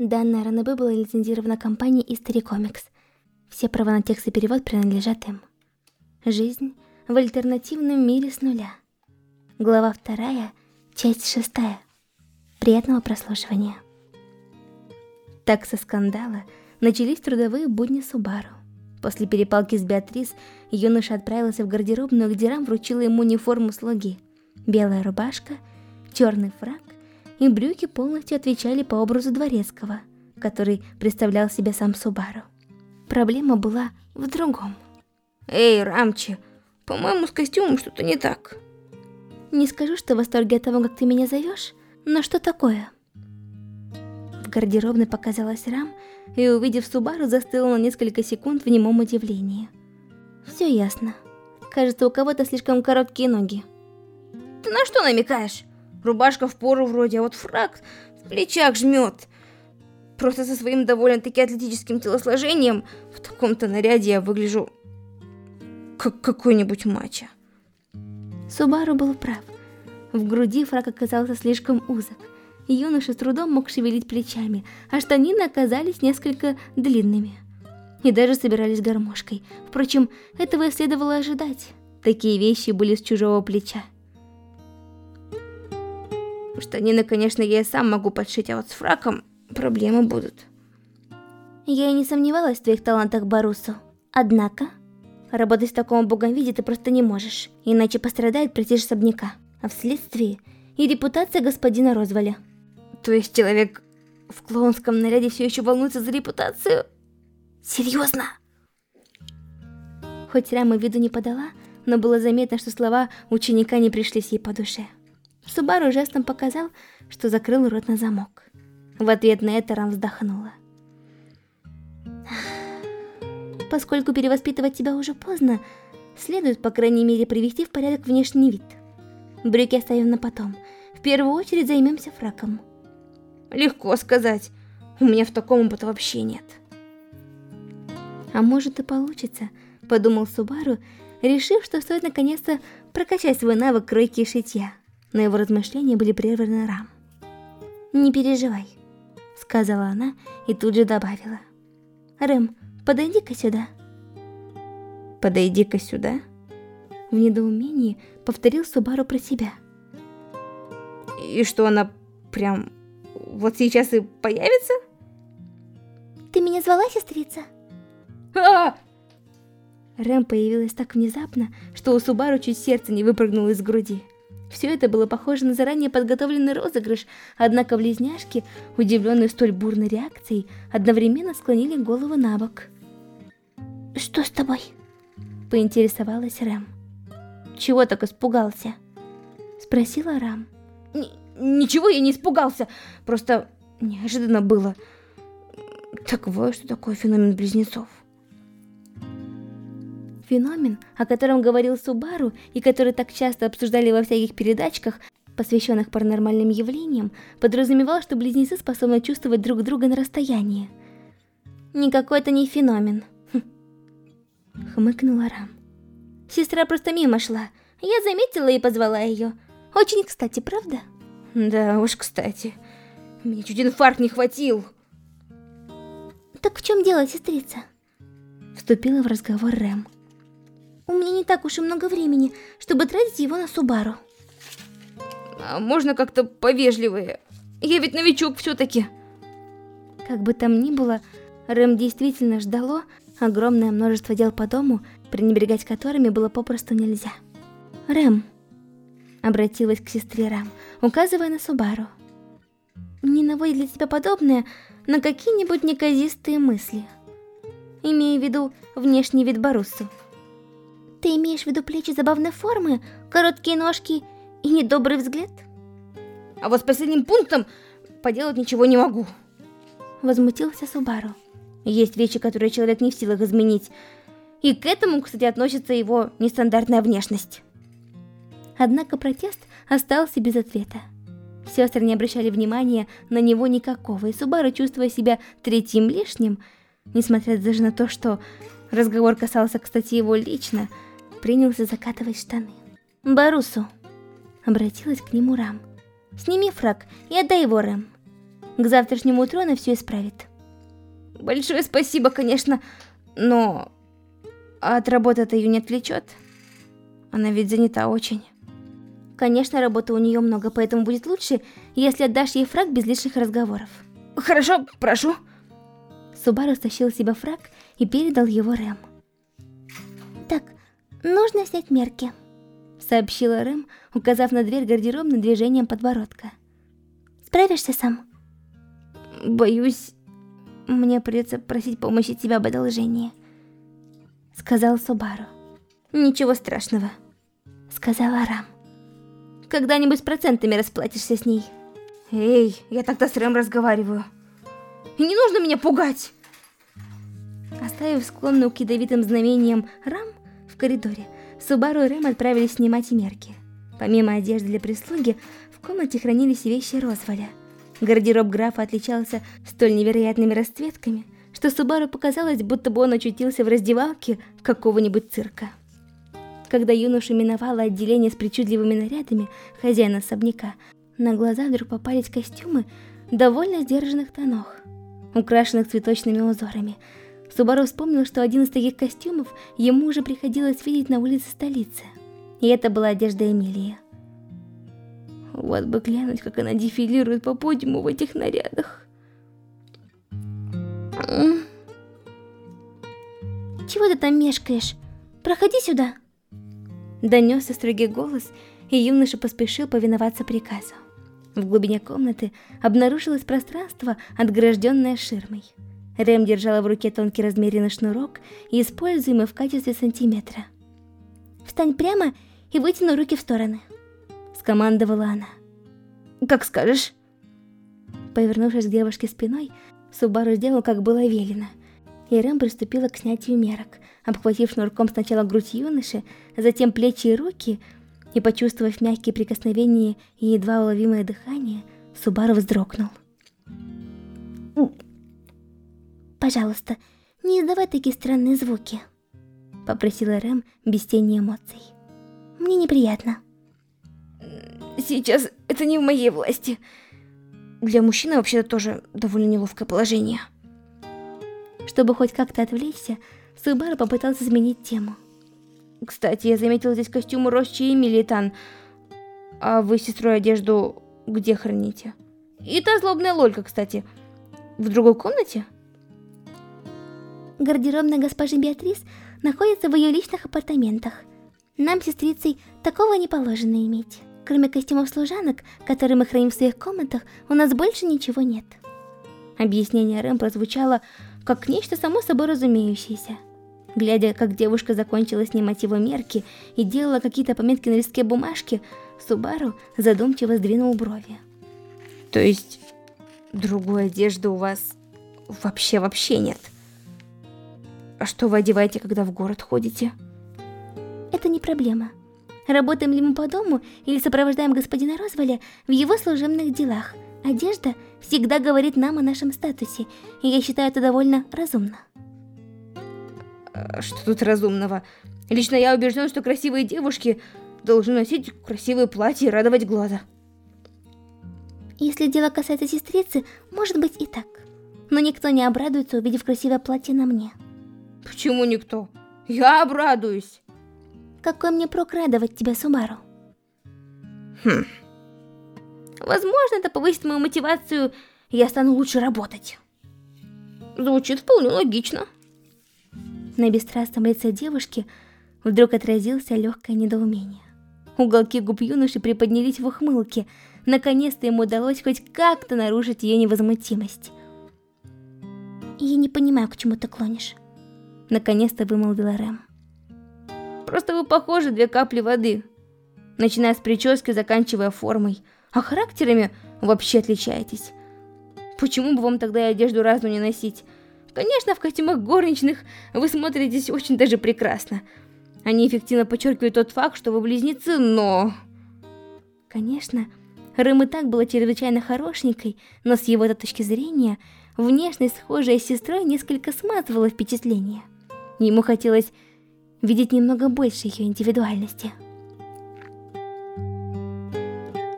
Данная ранобы была лицензирована компанией History Comics. Все права на текст и перевод принадлежат им. Жизнь в альтернативном мире с нуля. Глава вторая, часть шестая. Приятного прослушивания. Так со скандала начались трудовые будни Субару. После перепалки с Беатрис, юноша отправился в гардеробную, где Рам вручила ему униформу слуги. Белая рубашка, черный фраг и брюки полностью отвечали по образу дворецкого, который представлял себя сам Субару. Проблема была в другом. «Эй, Рамчи, по-моему, с костюмом что-то не так». «Не скажу, что в восторге от того, как ты меня зовешь, но что такое?» В гардеробной показалась Рам, и, увидев Субару, застыла на несколько секунд в немом удивлении. Все ясно. Кажется, у кого-то слишком короткие ноги. Ты на что намекаешь? Рубашка в пору вроде, а вот фраг в плечах жмет. Просто со своим довольно-таки атлетическим телосложением в таком-то наряде я выгляжу как какой-нибудь мачо. Субару был прав. В груди фраг оказался слишком узок. Юноша с трудом мог шевелить плечами, а штанины оказались несколько длинными. И даже собирались гармошкой. Впрочем, этого и следовало ожидать. Такие вещи были с чужого плеча. Штанины, конечно, я и сам могу подшить, а вот с фраком проблемы будут. Я и не сомневалась в твоих талантах, Барусу. Однако, работать в таком убогом виде ты просто не можешь, иначе пострадает престиж особняка, а вследствие и репутация господина Розволя. То есть человек в клоунском наряде все еще волнуется за репутацию? Серьезно? Хоть Рама виду не подала, но было заметно, что слова ученика не пришлись ей по душе. Субару жестом показал, что закрыл рот на замок. В ответ на это Рам вздохнула. Поскольку перевоспитывать тебя уже поздно, следует, по крайней мере, привести в порядок внешний вид. Брюки оставим на потом. В первую очередь займемся фраком. Легко сказать. У меня в таком опыта вообще нет. А может и получится, подумал Субару, решив, что стоит наконец-то прокачать свой навык кройки и шитья но его размышления были прерваны Рам. «Не переживай», — сказала она и тут же добавила. «Рэм, подойди-ка сюда». «Подойди-ка сюда?» В недоумении повторил Субару про себя. «И что, она прям вот сейчас и появится?» «Ты меня звала, сестрица?» а Рэм появилась так внезапно, что у Субару чуть сердце не выпрыгнуло из груди. Все это было похоже на заранее подготовленный розыгрыш, однако близняшки, удивленные столь бурной реакцией, одновременно склонили голову на бок. «Что с тобой?» – поинтересовалась Рэм. «Чего так испугался?» – спросила Рам. «Ничего я не испугался, просто неожиданно было. Так вот, что такое феномен близнецов». Феномен, о котором говорил Субару и который так часто обсуждали во всяких передачках, посвященных паранормальным явлениям, подразумевал, что близнецы способны чувствовать друг друга на расстоянии. Никакой это не феномен. Хм. Хмыкнула Рам. Сестра просто мимо шла. Я заметила и позвала ее. Очень кстати, правда? Да уж, кстати. Мне чуть инфаркт не хватил. Так в чем дело, сестрица? Вступила в разговор Рэм. У меня не так уж и много времени, чтобы тратить его на Субару. А можно как-то повежливее? Я ведь новичок все-таки. Как бы там ни было, Рэм действительно ждало огромное множество дел по дому, пренебрегать которыми было попросту нельзя. Рэм, обратилась к сестре Рэм, указывая на Субару. Не наводит для тебя подобное на какие-нибудь неказистые мысли, имея в виду внешний вид Барусы. Ты имеешь в виду плечи забавной формы, короткие ножки и недобрый взгляд? А вот с последним пунктом поделать ничего не могу. Возмутился Субару. Есть вещи, которые человек не в силах изменить. И к этому, кстати, относится его нестандартная внешность. Однако протест остался без ответа. Сестры не обращали внимания на него никакого, и Субару, чувствуя себя третьим лишним, несмотря даже на то, что разговор касался, кстати, его лично, принялся закатывать штаны. «Барусу!» Обратилась к нему Рам. «Сними фраг и отдай его Рэм. К завтрашнему утру она все исправит. Большое спасибо, конечно, но... от работы это ее не отвлечет? Она ведь занята очень. Конечно, работы у нее много, поэтому будет лучше, если отдашь ей фраг без лишних разговоров. Хорошо, прошу. Субару стащил себе фраг и передал его Рэм. Нужно снять мерки, сообщила Рэм, указав на дверь гардеробной движением подбородка. Справишься сам? Боюсь, мне придется просить помощи тебя об одолжении, сказал Субару. Ничего страшного, сказала Рам. Когда-нибудь с процентами расплатишься с ней. Эй, я тогда с Рэм разговариваю. И не нужно меня пугать. Оставив склонную к ядовитым знамениям Рам коридоре, Субару и Рэм отправились снимать мерки. Помимо одежды для прислуги, в комнате хранились вещи Розволя. Гардероб графа отличался столь невероятными расцветками, что Субару показалось, будто бы он очутился в раздевалке какого-нибудь цирка. Когда юноша миновала отделение с причудливыми нарядами хозяина особняка, на глаза вдруг попались костюмы довольно сдержанных тонов, украшенных цветочными узорами. Субару вспомнил, что один из таких костюмов ему уже приходилось видеть на улице столицы. И это была одежда Эмилии. Вот бы глянуть, как она дефилирует по подиуму в этих нарядах. Чего ты там мешкаешь? Проходи сюда. Донесся строгий голос, и юноша поспешил повиноваться приказу. В глубине комнаты обнаружилось пространство, отгражденное ширмой. Рэм держала в руке тонкий размеренный шнурок, используемый в качестве сантиметра. «Встань прямо и вытяни руки в стороны», — скомандовала она. «Как скажешь». Повернувшись к девушке спиной, Субару сделал, как было велено, и Рэм приступила к снятию мерок, обхватив шнурком сначала грудь юноши, затем плечи и руки, и почувствовав мягкие прикосновения и едва уловимое дыхание, Субару вздрогнул. «Пожалуйста, не издавай такие странные звуки», — попросила Рэм без тени эмоций. «Мне неприятно». «Сейчас это не в моей власти. Для мужчины вообще-то тоже довольно неловкое положение». Чтобы хоть как-то отвлечься, Субару попытался изменить тему. Кстати, я заметил здесь костюмы Росчи и Милитан. А вы сестрой одежду где храните? И та злобная Лолька, кстати. В другой комнате? Гардеробная госпожи Беатрис находится в ее личных апартаментах. Нам, сестрицей, такого не положено иметь. Кроме костюмов служанок, которые мы храним в своих комнатах, у нас больше ничего нет. Объяснение Рэм прозвучало как нечто само собой разумеющееся. Глядя, как девушка закончила снимать его мерки и делала какие-то пометки на листке бумажки, Субару задумчиво сдвинул брови. То есть, другой одежды у вас вообще-вообще нет? А что вы одеваете, когда в город ходите? Это не проблема. Работаем ли мы по дому или сопровождаем господина Розволя в его служебных делах, одежда всегда говорит нам о нашем статусе, и я считаю это довольно разумно. А что тут разумного? Лично я убежден, что красивые девушки должны носить красивые платья и радовать глаза. Если дело касается сестрицы, может быть и так. Но никто не обрадуется, увидев красивое платье на мне. Почему никто? Я обрадуюсь. Какой мне прок радовать тебя, Сумару? Хм. Возможно, это повысит мою мотивацию, и я стану лучше работать. Звучит вполне логично. На бесстрастном лице девушки вдруг отразился легкое недоумение. Уголки губ юноши приподнялись в ухмылке. Наконец-то ему удалось хоть как-то нарушить ее невозмутимость. «Я не понимаю, к чему ты клонишь», — наконец-то вымолвила Рэм. «Просто вы похожи две капли воды, начиная с прически, заканчивая формой, а характерами вообще отличаетесь. Почему бы вам тогда и одежду разную не носить?» Конечно, в костюмах горничных вы смотритесь очень даже прекрасно. Они эффективно подчеркивают тот факт, что вы близнецы, но... Конечно, Рэм и так была чрезвычайно хорошенькой, но с его точки зрения, внешность, схожая с сестрой, несколько смазывала впечатление. Ему хотелось видеть немного больше ее индивидуальности.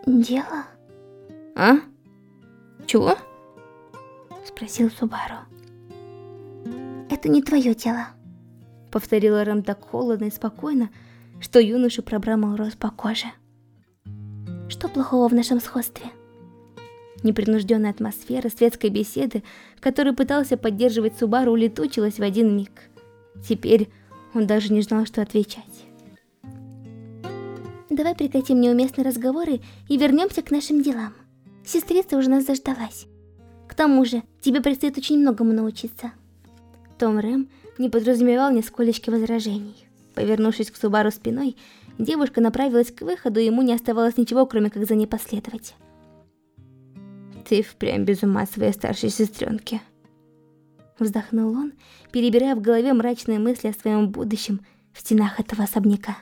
Дело? А? Чего? Спросил Субару. Это не твое дело. Повторила Рэм так холодно и спокойно, что юношу пробрал мороз по коже. Что плохого в нашем сходстве? Непринужденная атмосфера светской беседы, которую пытался поддерживать Субару, улетучилась в один миг. Теперь он даже не знал, что отвечать. Давай прекратим неуместные разговоры и вернемся к нашим делам. Сестрица уже нас заждалась. К тому же, тебе предстоит очень многому научиться. Том Рэм не подразумевал ни сколечки возражений. Повернувшись к Субару спиной, девушка направилась к выходу, и ему не оставалось ничего, кроме как за ней последовать. Ты впрямь без ума своей старшей сестренки. Вздохнул он, перебирая в голове мрачные мысли о своем будущем в стенах этого особняка.